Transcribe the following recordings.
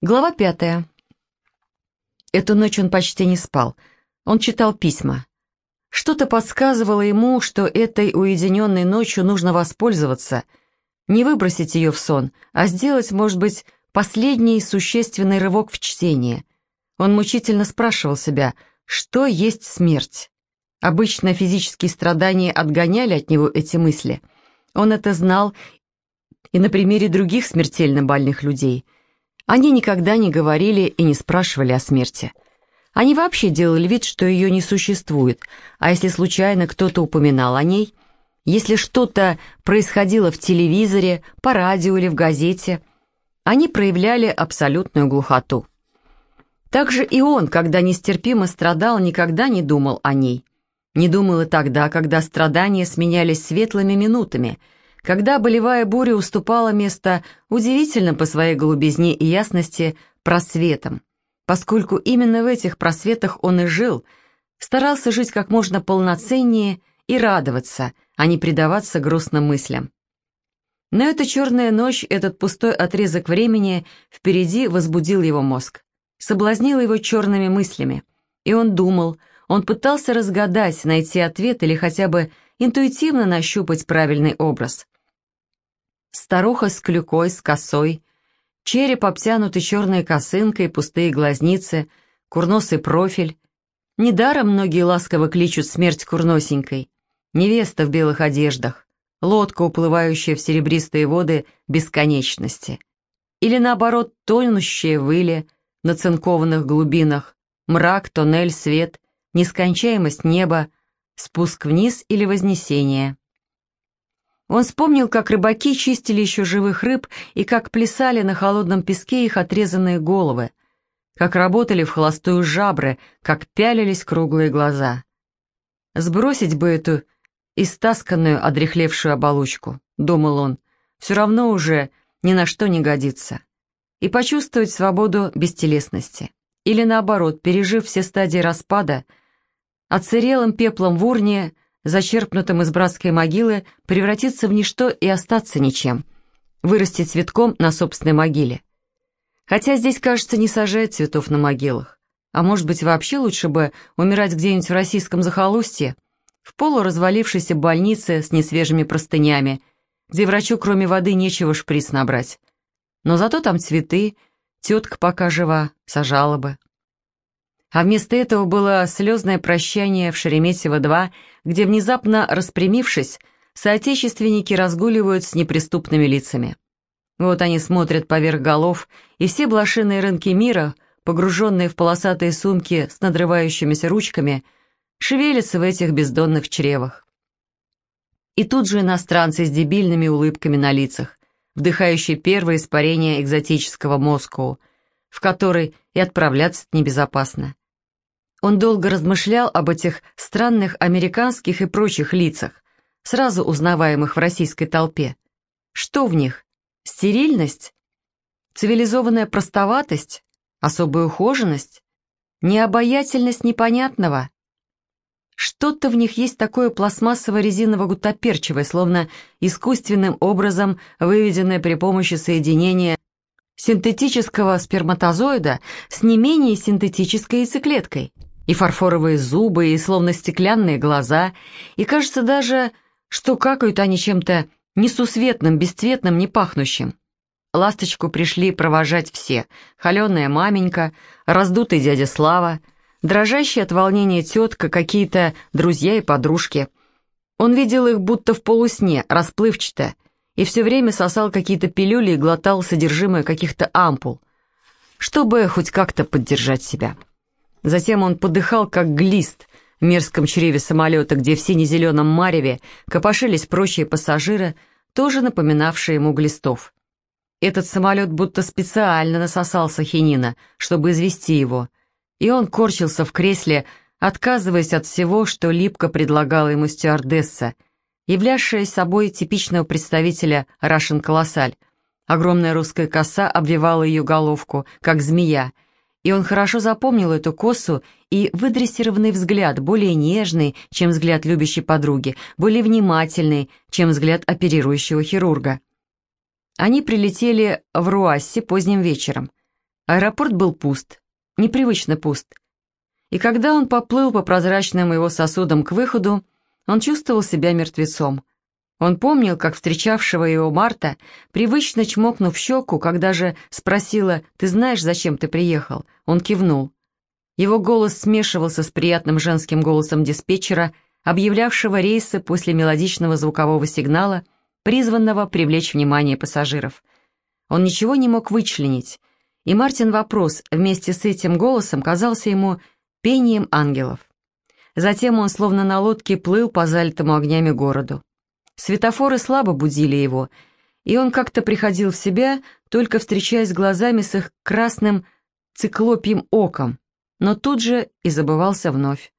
Глава пятая. Эту ночь он почти не спал. Он читал письма. Что-то подсказывало ему, что этой уединенной ночью нужно воспользоваться, не выбросить ее в сон, а сделать, может быть, последний существенный рывок в чтение. Он мучительно спрашивал себя, что есть смерть. Обычно физические страдания отгоняли от него эти мысли. Он это знал и на примере других смертельно больных людей – они никогда не говорили и не спрашивали о смерти. Они вообще делали вид, что ее не существует, а если случайно кто-то упоминал о ней, если что-то происходило в телевизоре, по радио или в газете, они проявляли абсолютную глухоту. Также и он, когда нестерпимо страдал, никогда не думал о ней. Не думал и тогда, когда страдания сменялись светлыми минутами – когда болевая буря уступала место удивительно по своей голубизне и ясности просветам, поскольку именно в этих просветах он и жил, старался жить как можно полноценнее и радоваться, а не предаваться грустным мыслям. Но эта черная ночь, этот пустой отрезок времени впереди возбудил его мозг, соблазнил его черными мыслями, и он думал, он пытался разгадать, найти ответ или хотя бы интуитивно нащупать правильный образ. Старуха с клюкой, с косой, череп обтянутый черной косынкой, пустые глазницы, курносый профиль. Недаром многие ласково кличут смерть курносенькой. Невеста в белых одеждах, лодка, уплывающая в серебристые воды бесконечности. Или наоборот, тонущая выли на цинкованных глубинах, мрак, тоннель, свет, нескончаемость неба, спуск вниз или вознесение. Он вспомнил, как рыбаки чистили еще живых рыб и как плясали на холодном песке их отрезанные головы, как работали в холостую жабры, как пялились круглые глаза. Сбросить бы эту истасканную, одрехлевшую оболочку, думал он, все равно уже ни на что не годится. И почувствовать свободу бестелесности. Или наоборот, пережив все стадии распада, оцерелым пеплом в урне – зачерпнутым из братской могилы, превратиться в ничто и остаться ничем, вырасти цветком на собственной могиле. Хотя здесь, кажется, не сажают цветов на могилах. А может быть, вообще лучше бы умирать где-нибудь в российском захолустье, в полуразвалившейся больнице с несвежими простынями, где врачу кроме воды нечего шприц набрать. Но зато там цветы, тетка пока жива, сажала бы. А вместо этого было слезное прощание в Шереметьево-2, где, внезапно распрямившись, соотечественники разгуливают с неприступными лицами. Вот они смотрят поверх голов, и все блошиные рынки мира, погруженные в полосатые сумки с надрывающимися ручками, шевелятся в этих бездонных чревах. И тут же иностранцы с дебильными улыбками на лицах, вдыхающие первое испарение экзотического Москву, в который и отправляться небезопасно. Он долго размышлял об этих странных американских и прочих лицах, сразу узнаваемых в российской толпе. Что в них? Стерильность? Цивилизованная простоватость? Особая ухоженность? Необаятельность непонятного? Что-то в них есть такое пластмассово-резиново-гутоперчивое, словно искусственным образом выведенное при помощи соединения синтетического сперматозоида с не менее синтетической яйцеклеткой – и фарфоровые зубы, и словно стеклянные глаза, и кажется даже, что какают они чем-то несусветным, бесцветным, не пахнущим. Ласточку пришли провожать все. Холеная маменька, раздутый дядя Слава, дрожащая от волнения тетка, какие-то друзья и подружки. Он видел их будто в полусне, расплывчато, и все время сосал какие-то пилюли и глотал содержимое каких-то ампул, чтобы хоть как-то поддержать себя. Затем он подыхал, как глист в мерзком чреве самолета, где в сине-зеленом мареве копошились прочие пассажиры, тоже напоминавшие ему глистов. Этот самолет будто специально насосался хинина, чтобы извести его, и он корчился в кресле, отказываясь от всего, что липко предлагала ему стюардесса, являвшая собой типичного представителя Рашен Колоссаль. Огромная русская коса обвивала ее головку, как змея, и он хорошо запомнил эту косу и выдрессированный взгляд, более нежный, чем взгляд любящей подруги, более внимательный, чем взгляд оперирующего хирурга. Они прилетели в Руассе поздним вечером. Аэропорт был пуст, непривычно пуст. И когда он поплыл по прозрачным его сосудам к выходу, он чувствовал себя мертвецом. Он помнил, как встречавшего его Марта, привычно чмокнув щеку, когда же спросила «Ты знаешь, зачем ты приехал?» Он кивнул. Его голос смешивался с приятным женским голосом диспетчера, объявлявшего рейсы после мелодичного звукового сигнала, призванного привлечь внимание пассажиров. Он ничего не мог вычленить, и Мартин вопрос вместе с этим голосом казался ему пением ангелов. Затем он словно на лодке плыл по залитому огнями городу. Светофоры слабо будили его, и он как-то приходил в себя, только встречаясь глазами с их красным циклопьим оком, но тут же и забывался вновь.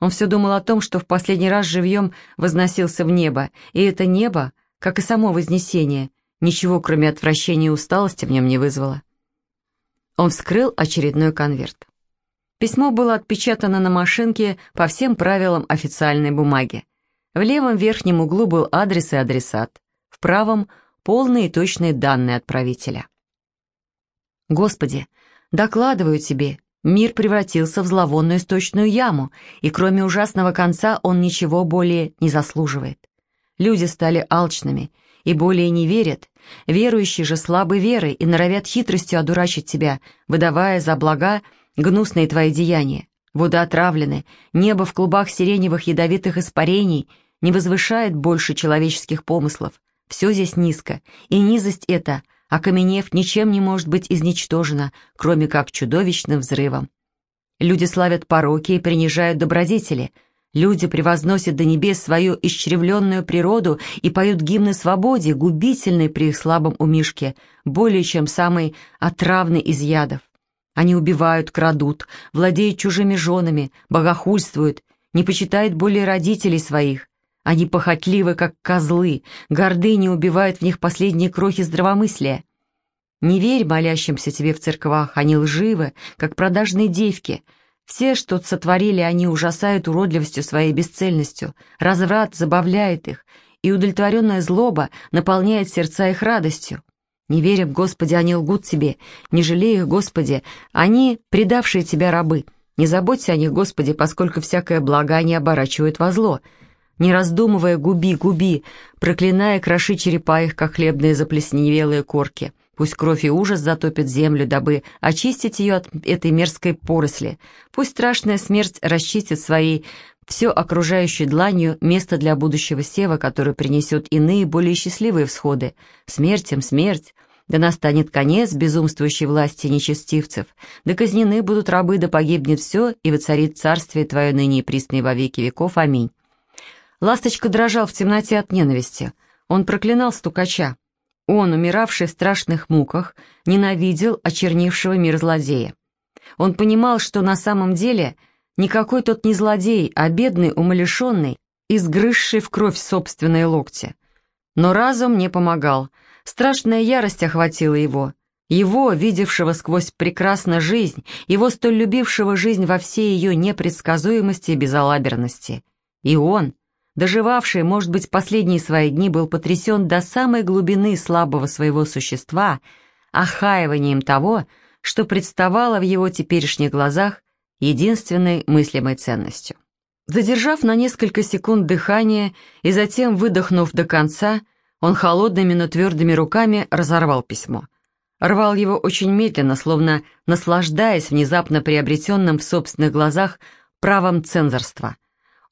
Он все думал о том, что в последний раз живьем возносился в небо, и это небо, как и само Вознесение, ничего кроме отвращения и усталости в нем не вызвало. Он вскрыл очередной конверт. Письмо было отпечатано на машинке по всем правилам официальной бумаги. В левом верхнем углу был адрес и адресат, в правом — полные и точные данные отправителя. «Господи, докладываю тебе, мир превратился в зловонную сточную яму, и кроме ужасного конца он ничего более не заслуживает. Люди стали алчными и более не верят, верующие же слабы верой и норовят хитростью одурачить тебя, выдавая за блага гнусные твои деяния. Вода отравлены, небо в клубах сиреневых ядовитых испарений — не возвышает больше человеческих помыслов. Все здесь низко, и низость эта, окаменев, ничем не может быть изничтожена, кроме как чудовищным взрывом. Люди славят пороки и принижают добродетели. Люди превозносят до небес свою исчревленную природу и поют гимны свободе, губительной при их слабом умишке, более чем самый отравный из ядов. Они убивают, крадут, владеют чужими женами, богохульствуют, не почитают более родителей своих, они похотливы, как козлы, гордыня убивает в них последние крохи здравомыслия. Не верь молящимся тебе в церквах, они лживы, как продажные девки. Все, что сотворили, они ужасают уродливостью своей бесцельностью. Разврат забавляет их, и удовлетворенная злоба наполняет сердца их радостью. Не веря в Господи, они лгут тебе, не жалея их, Господи, они предавшие тебя рабы. Не заботься о них, Господи, поскольку всякое благо они оборачивают во зло — не раздумывая, губи, губи, проклиная, кроши черепа их, как хлебные заплесневелые корки. Пусть кровь и ужас затопят землю, дабы очистить ее от этой мерзкой поросли. Пусть страшная смерть расчистит своей все окружающей дланью место для будущего сева, который принесет иные, более счастливые всходы. Смерть смерть. Да настанет конец безумствующей власти нечестивцев, да казнены будут рабы, да погибнет все, и воцарит царствие Твое ныне и присное во веки веков. Аминь. Ласточка дрожал в темноте от ненависти. Он проклинал стукача. Он, умиравший в страшных муках, ненавидел очернившего мир злодея. Он понимал, что на самом деле никакой тот не злодей, а бедный, умалишенный, изгрызший в кровь собственные локти. Но разум не помогал. Страшная ярость охватила его. Его, видевшего сквозь прекрасно жизнь, его столь любившего жизнь во всей ее непредсказуемости и безалаберности. И он, доживавший, может быть, последние свои дни, был потрясен до самой глубины слабого своего существа, охаиванием того, что представало в его теперешних глазах единственной мыслимой ценностью. Задержав на несколько секунд дыхание и затем выдохнув до конца, он холодными, но твердыми руками разорвал письмо. Рвал его очень медленно, словно наслаждаясь внезапно приобретенным в собственных глазах правом цензорства –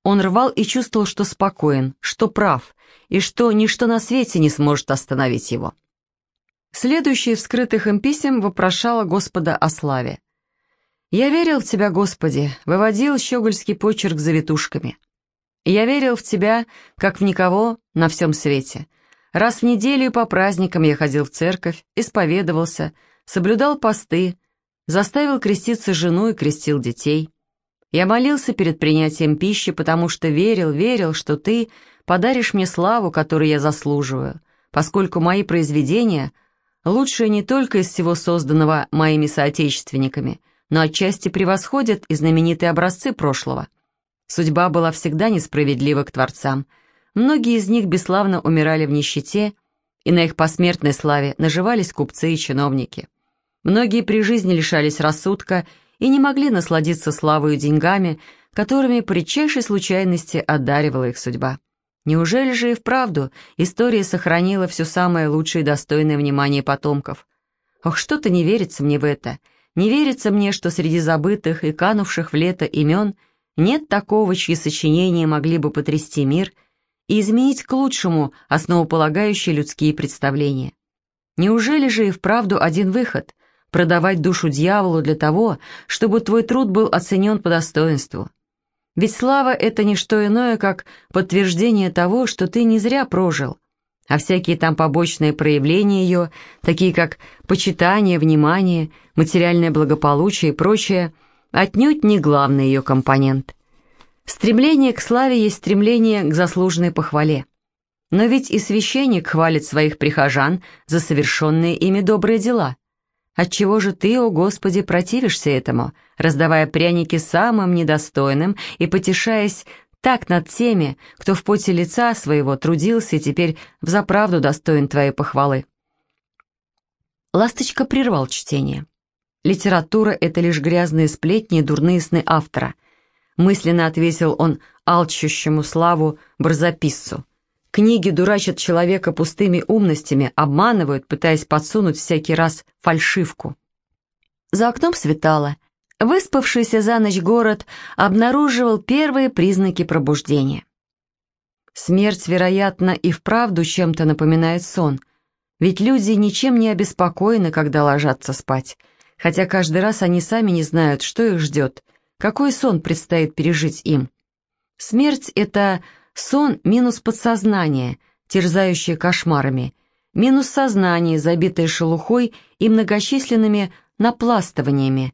он рвал и чувствовал, что спокоен, что прав, и что ничто на свете не сможет остановить его. Следующее вскрытых им писем вопрошало Господа о славе. «Я верил в Тебя, Господи», — выводил щегольский почерк завитушками. «Я верил в Тебя, как в никого на всем свете. Раз в неделю по праздникам я ходил в церковь, исповедовался, соблюдал посты, заставил креститься жену и крестил детей». Я молился перед принятием пищи, потому что верил, верил, что ты подаришь мне славу, которую я заслуживаю, поскольку мои произведения лучшие не только из всего созданного моими соотечественниками, но отчасти превосходят и знаменитые образцы прошлого. Судьба была всегда несправедлива к творцам. Многие из них бесславно умирали в нищете, и на их посмертной славе наживались купцы и чиновники. Многие при жизни лишались рассудка и не могли насладиться славой и деньгами, которыми по редчайшей случайности одаривала их судьба. Неужели же и вправду история сохранила все самое лучшее и достойное внимания потомков? Ох, что-то не верится мне в это. Не верится мне, что среди забытых и канувших в лето имен нет такого, чьи сочинения могли бы потрясти мир и изменить к лучшему основополагающие людские представления. Неужели же и вправду один выход — продавать душу дьяволу для того, чтобы твой труд был оценен по достоинству? Ведь слава — это не что иное, как подтверждение того, что ты не зря прожил, а всякие там побочные проявления ее, такие как почитание, внимание, материальное благополучие и прочее, отнюдь не главный ее компонент. Стремление к славе есть стремление к заслуженной похвале. Но ведь и священник хвалит своих прихожан за совершенные ими добрые дела. Отчего же ты, о Господи, противишься этому, раздавая пряники самым недостойным и потешаясь так над теми, кто в поте лица своего трудился и теперь взаправду достоин твоей похвалы? Ласточка прервал чтение. Литература — это лишь грязные сплетни и дурные сны автора. Мысленно отвесил он алчущему славу барзаписцу — Книги дурачат человека пустыми умностями, обманывают, пытаясь подсунуть всякий раз фальшивку. За окном светало. Выспавшийся за ночь город обнаруживал первые признаки пробуждения. Смерть, вероятно, и вправду чем-то напоминает сон, ведь люди ничем не обеспокоены, когда ложатся спать, хотя каждый раз они сами не знают, что их ждет, какой сон предстоит пережить им. Смерть — это Сон минус подсознание, терзающее кошмарами, минус сознание, забитое шелухой и многочисленными напластываниями,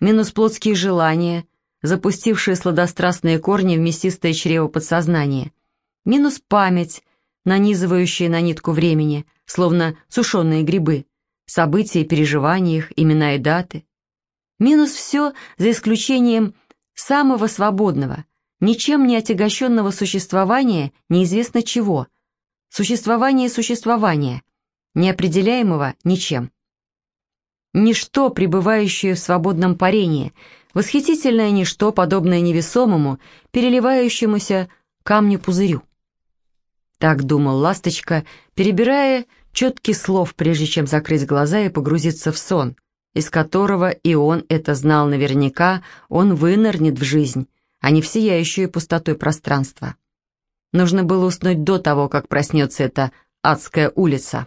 минус плотские желания, запустившие сладострастные корни в мясистое чрево подсознания, минус память, нанизывающая на нитку времени, словно сушеные грибы, события и переживания их, имена и даты. Минус все за исключением самого свободного, ничем не отягощенного существования неизвестно чего. Существование существования, неопределяемого ничем. Ничто, пребывающее в свободном парении, восхитительное ничто, подобное невесомому, переливающемуся камню-пузырю. Так думал Ласточка, перебирая четкий слов, прежде чем закрыть глаза и погрузиться в сон, из которого, и он это знал наверняка, он вынырнет в жизнь, а не в сияющую пустотой пространства. Нужно было уснуть до того, как проснется эта адская улица.